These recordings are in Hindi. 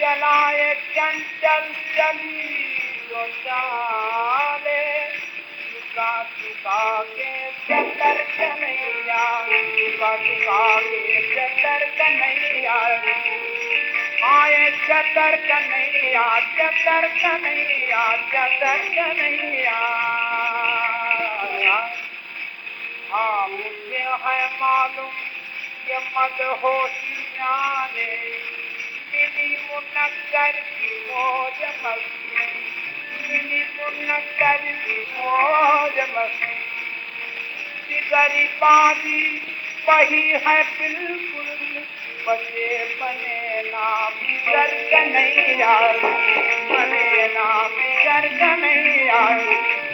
चलाए चंचल चली तो चाले चुका चुका के चतर कन्हैया चुका चुका के चतर कन्हैया आए चतर कन्हैया चतर कन्हैया चतर कन्हैया हाँ मुझे है मालूम, ये मद होशी जाने। मिली मुनक्कर की मौज मस्ती। मिली मुनक्कर की मौज मस्ती। जिगरी बाजी वही है बिल्कुल। भले नी दर्ज नायूं भले न कन आयो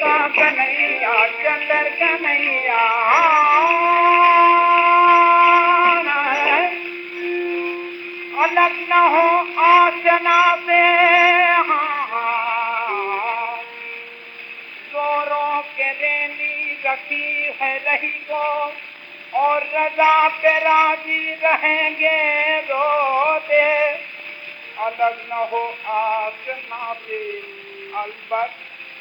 कन्हैया, चंदर कन्हैया अलग न हो आसना से जोरों के रेली रखी है रही को और रजा पे राज़ी रहेंगे रोते। अलग न हो आसना से अलबत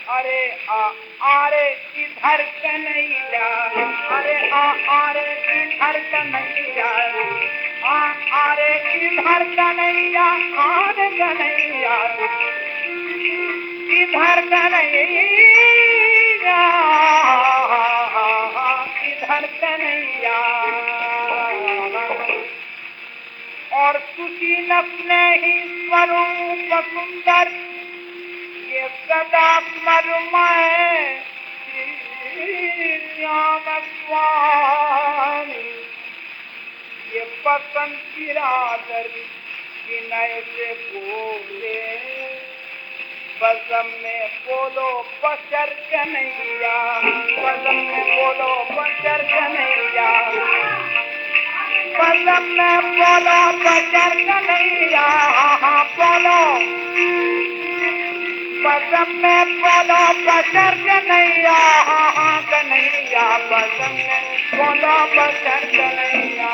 अरे आ अरे इधर कन्हैया। अरे आ अरे इधर कन्हैया। आ अरे इधर कन्हैया, आर कन्हैया। इधर कन्हैया इधर कन्हैया। और सुशील अपने ही स्वरूप सुंदर सदा मरुमय श्याम स्वामी ये पसंद किरादर विनय से बोले बसम में बोलो बचर कन्हैया बसम में बोलो बचर कन्हैया बसम में बोलो बचर कन्हैया बोलो बसम में बोलो बसर कन्हैया हाँ हाँ कन्हैया बसम में बोलो बसर कन्हैया